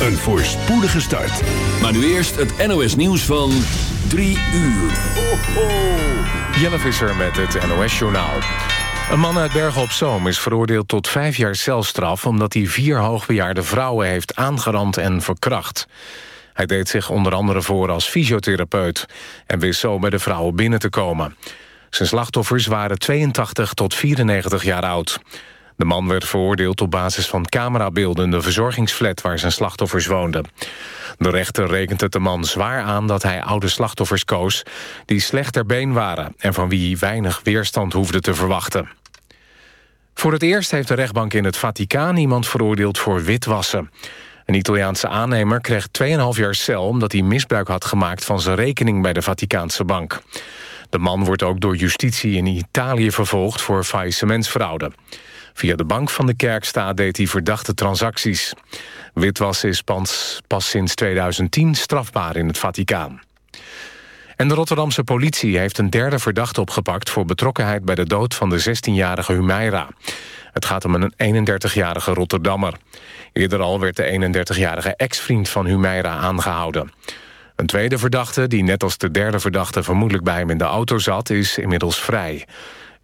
Een voorspoedige start. Maar nu eerst het NOS nieuws van 3 uur. Ho, ho. Jelle Visser met het NOS-journaal. Een man uit Bergen op Zoom is veroordeeld tot vijf jaar celstraf... omdat hij vier hoogbejaarde vrouwen heeft aangerand en verkracht. Hij deed zich onder andere voor als fysiotherapeut... en wist zo bij de vrouwen binnen te komen. Zijn slachtoffers waren 82 tot 94 jaar oud. De man werd veroordeeld op basis van camerabeelden... in de verzorgingsflat waar zijn slachtoffers woonden. De rechter rekent het de man zwaar aan dat hij oude slachtoffers koos... die slecht ter been waren en van wie hij weinig weerstand hoefde te verwachten. Voor het eerst heeft de rechtbank in het Vaticaan iemand veroordeeld voor witwassen. Een Italiaanse aannemer kreeg 2,5 jaar cel... omdat hij misbruik had gemaakt van zijn rekening bij de Vaticaanse bank. De man wordt ook door justitie in Italië vervolgd voor faillissementsfraude. Via de bank van de kerkstaat deed hij verdachte transacties. Witwassen is pas, sinds 2010 strafbaar in het Vaticaan. En de Rotterdamse politie heeft een derde verdachte opgepakt... voor betrokkenheid bij de dood van de 16-jarige Humaira. Het gaat om een 31-jarige Rotterdammer. Eerder al werd de 31-jarige ex-vriend van Humaira aangehouden. Een tweede verdachte, die net als de derde verdachte... vermoedelijk bij hem in de auto zat, is inmiddels vrij.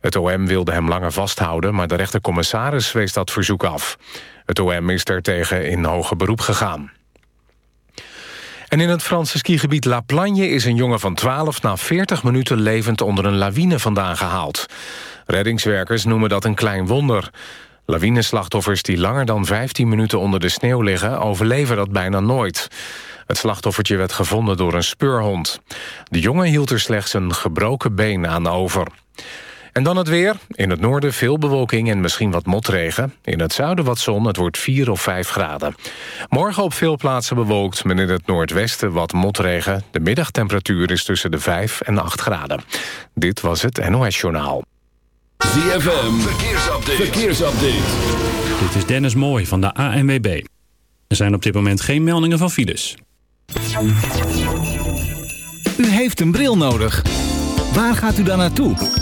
Het OM wilde hem langer vasthouden, maar de rechtercommissaris wees dat verzoek af. Het OM is daartegen in hoger beroep gegaan. En in het Franse skigebied La Plagne is een jongen van 12... na 40 minuten levend onder een lawine vandaan gehaald. Reddingswerkers noemen dat een klein wonder. Lawineslachtoffers die langer dan 15 minuten onder de sneeuw liggen... overleven dat bijna nooit. Het slachtoffertje werd gevonden door een speurhond. De jongen hield er slechts een gebroken been aan over. En dan het weer. In het noorden veel bewolking en misschien wat motregen. In het zuiden wat zon, het wordt 4 of 5 graden. Morgen op veel plaatsen bewolkt, maar in het noordwesten wat motregen. De middagtemperatuur is tussen de 5 en 8 graden. Dit was het NOS Journaal. ZFM, verkeersupdate. verkeersupdate. Dit is Dennis Mooij van de ANWB. Er zijn op dit moment geen meldingen van files. U heeft een bril nodig. Waar gaat u dan naartoe?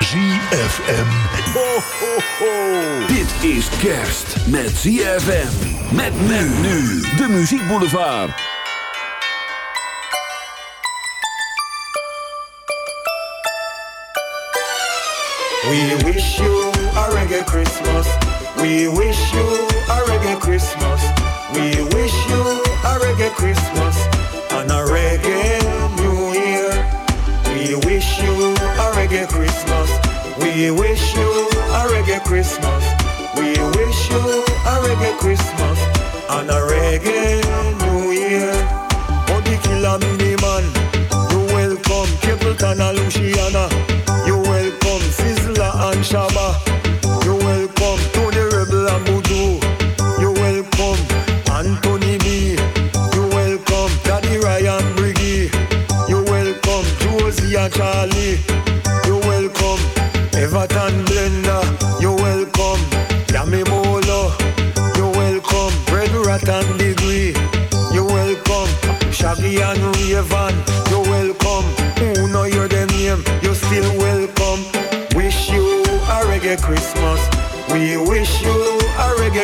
ZFM. Ho, ho, ho. Dit is kerst met ZFM. Met men nu. De Muziek Boulevard. We wish you a reggae Christmas. We wish you a reggae Christmas. We wish you a reggae Christmas reggae New Year. We wish you a reggae Christmas. We wish you a reggae Christmas. We wish you a reggae Christmas and a reggae New Year. Oh, Body killer mini man, you welcome Capleton and Luciana. You welcome Sizzler and Shabba.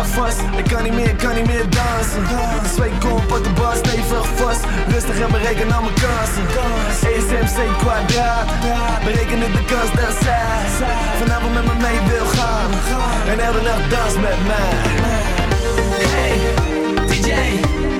Ik kan niet meer, kan niet meer dansen. Twee kom op de bal stevig vast. Rustig en bereken al mijn kansen. ESMC kwadraat. Bereken het de kans dat zij Vanavond met me mee wil gaan. En elke nacht dans met mij. Hey, DJ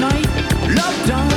night, lockdown.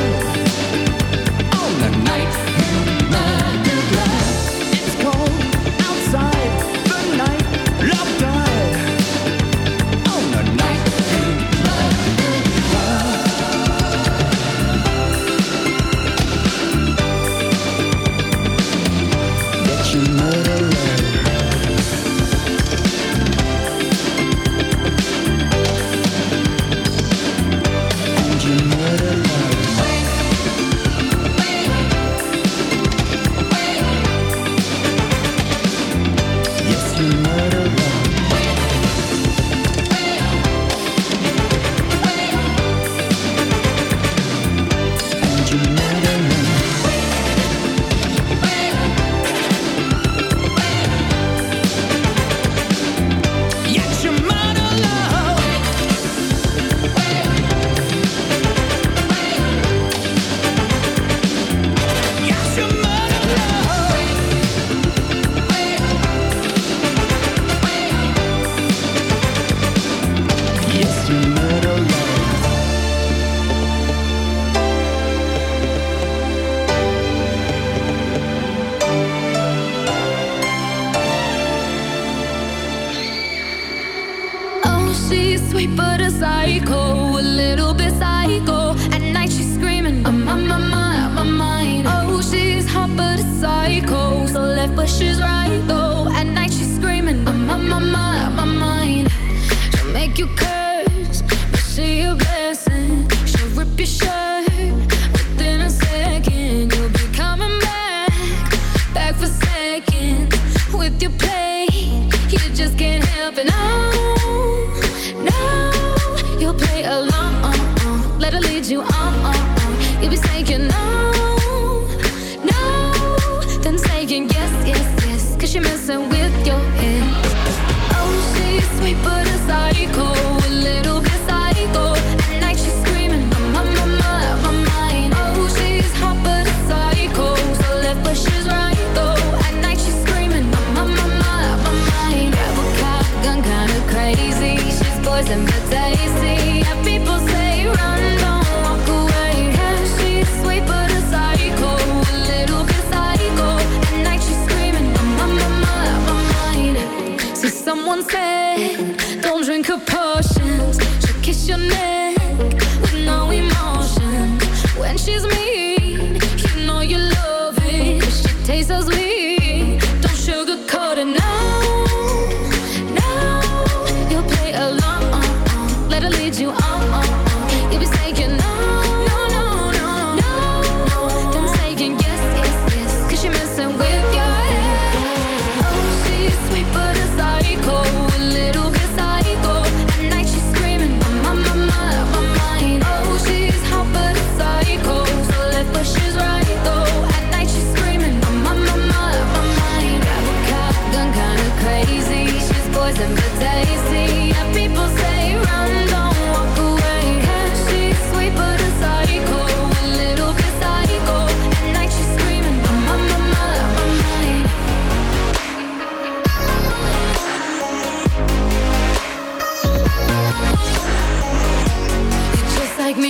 with your play. You just can't help it. Oh.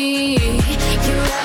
me. You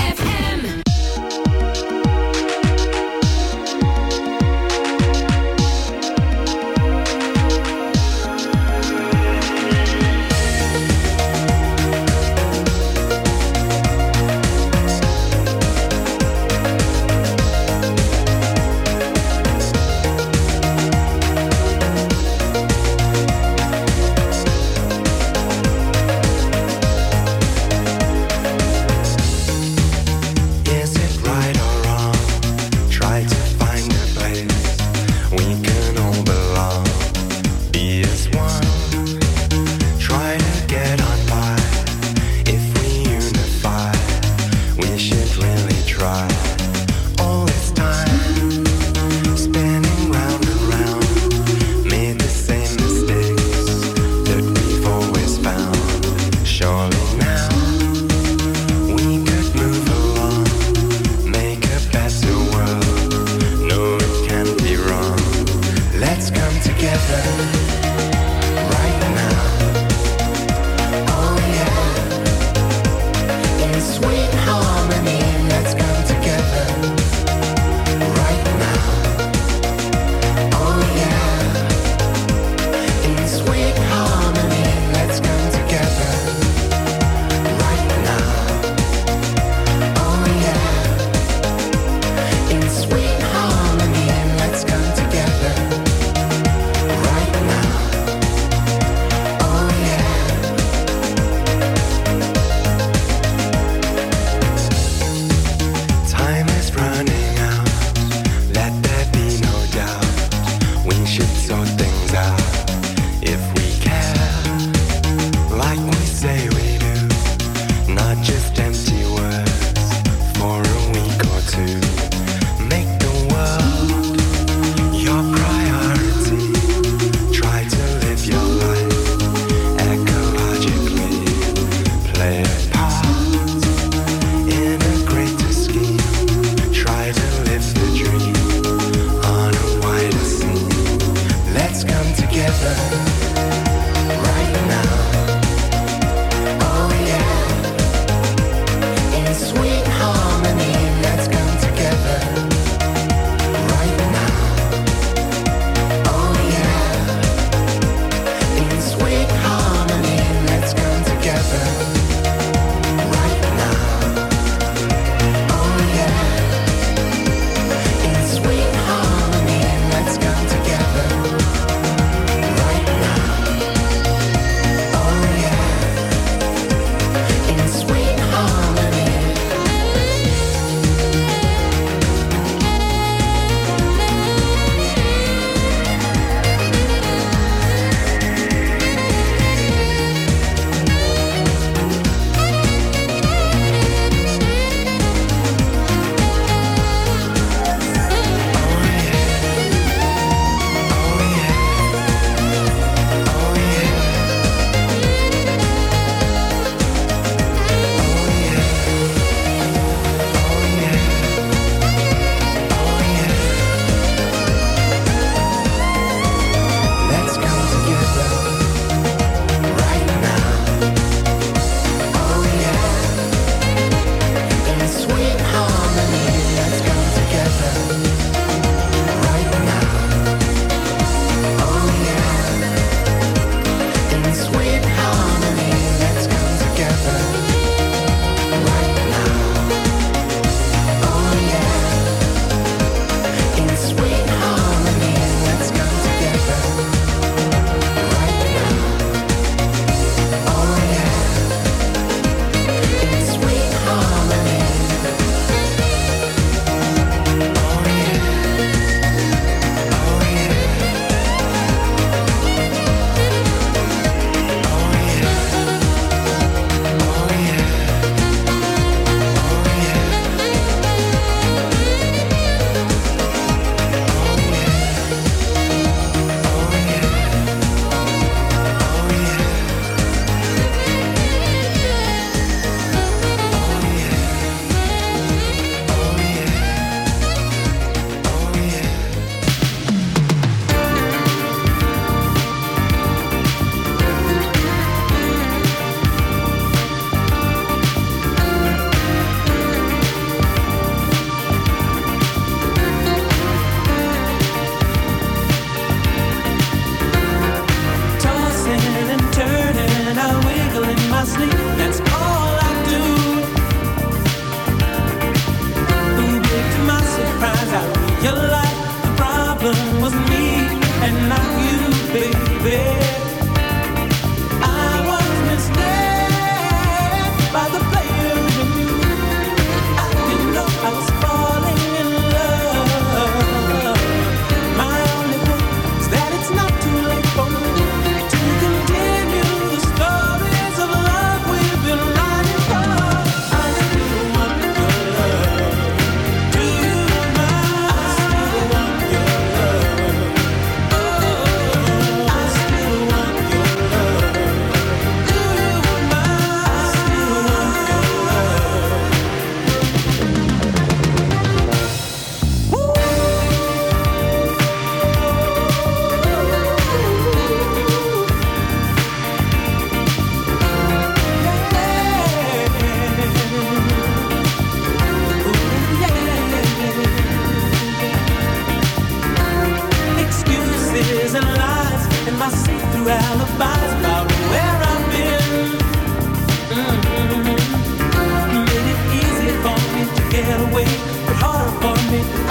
Thank you.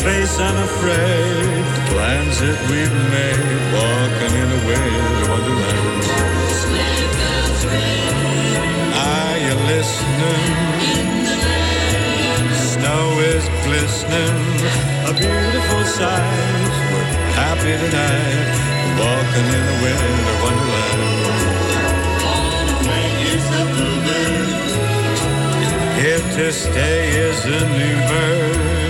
to face unafraid the plans that we've made, walking in a winter wonderland. Are you listening? Snow is glistening, a beautiful sight. We're happy tonight, walking in a winter wonderland. Here to stay is a new bird.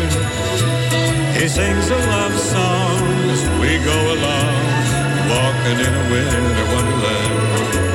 He sings a love song as we go along, walking in a winter wonderland.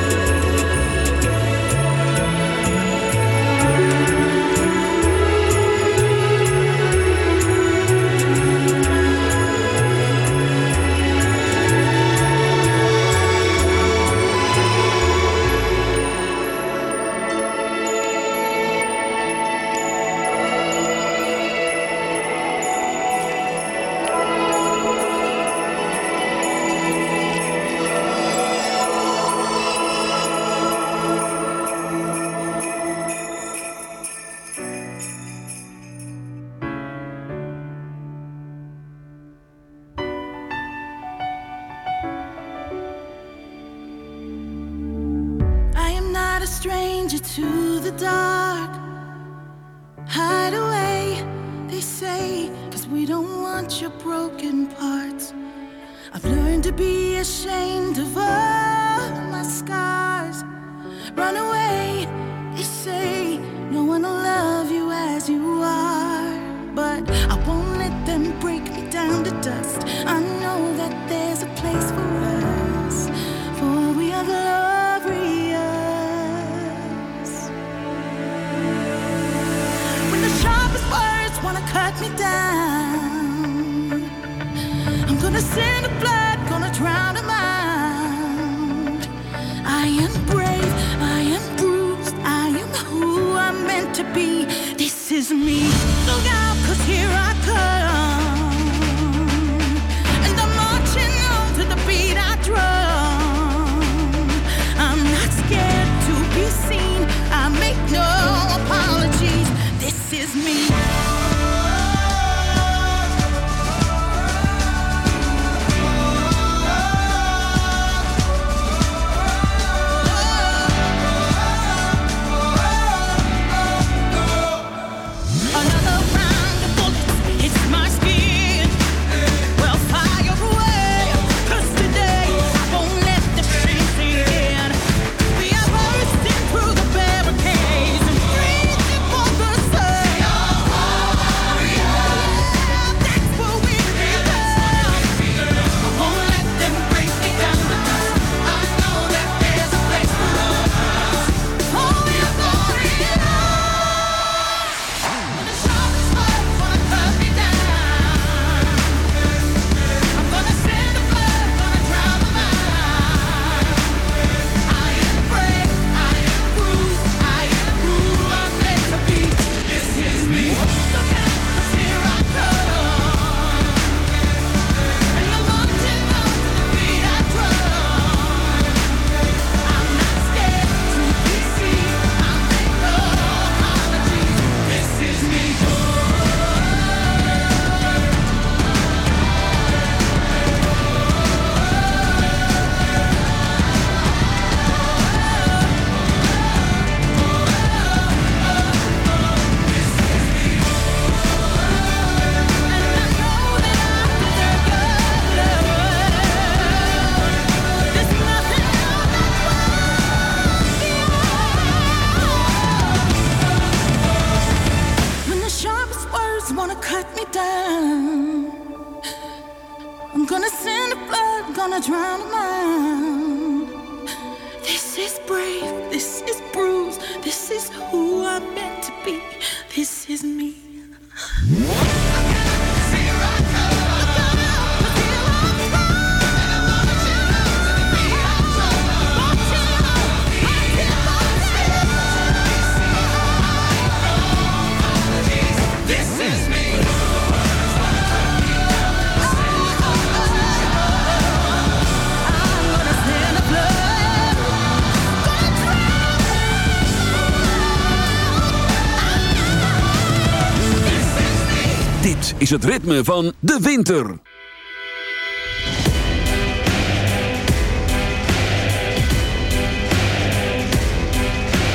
Het ritme van de winter.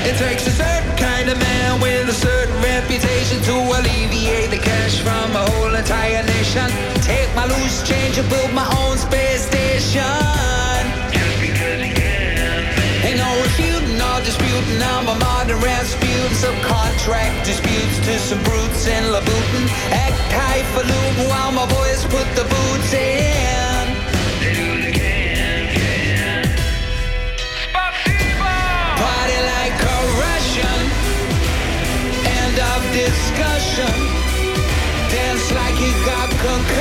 It takes a certain kind of man with a certain reputation to alleviate the cash from a whole entire nation. Take my loose change and build my own space station. Or disputing. I'm a modern Rasputin. Subcontract disputes to some brutes in Labutin. Act highfalutin while my boys put the boots in. Party like a Russian. End of discussion. Dance like you got concussion.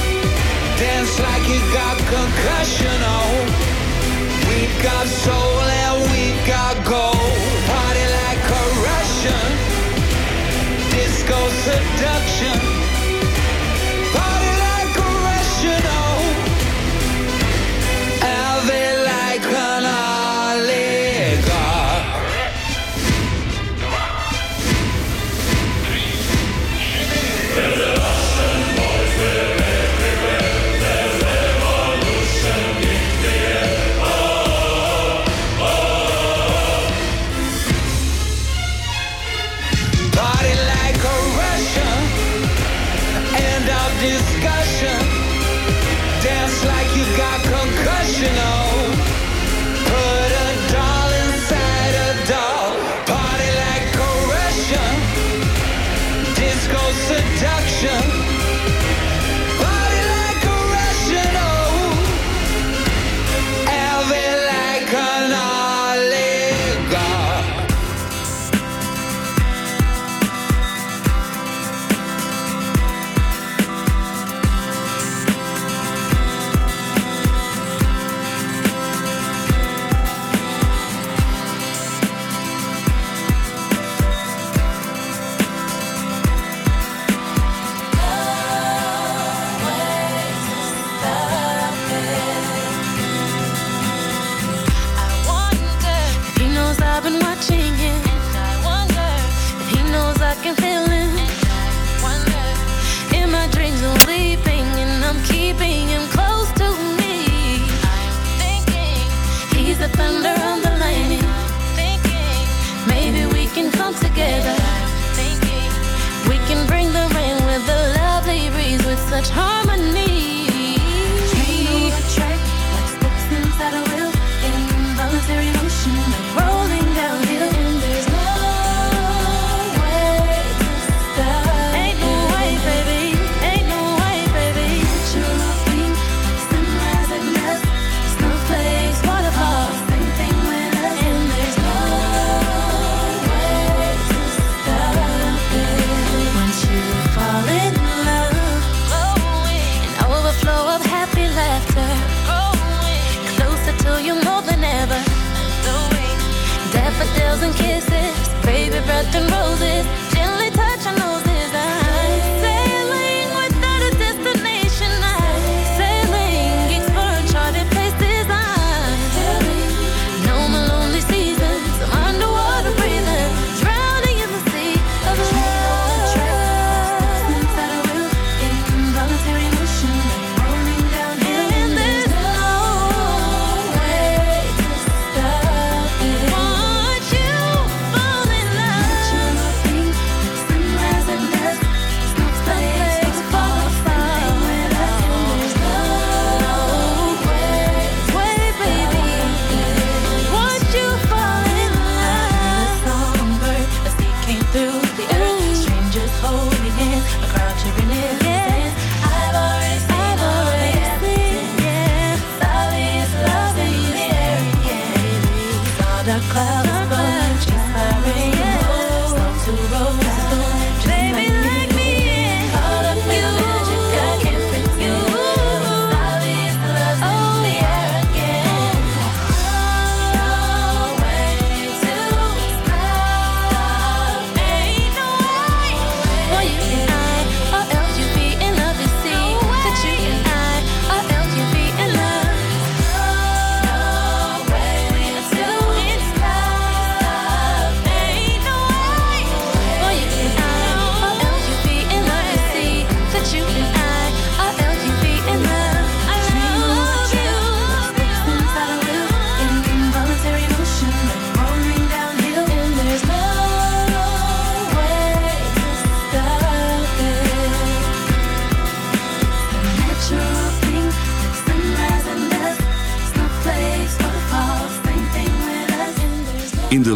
Dance like you got concussion. Oh, we got soul and we got gold. Party like a Russian. Disco seduction.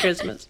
Christmas.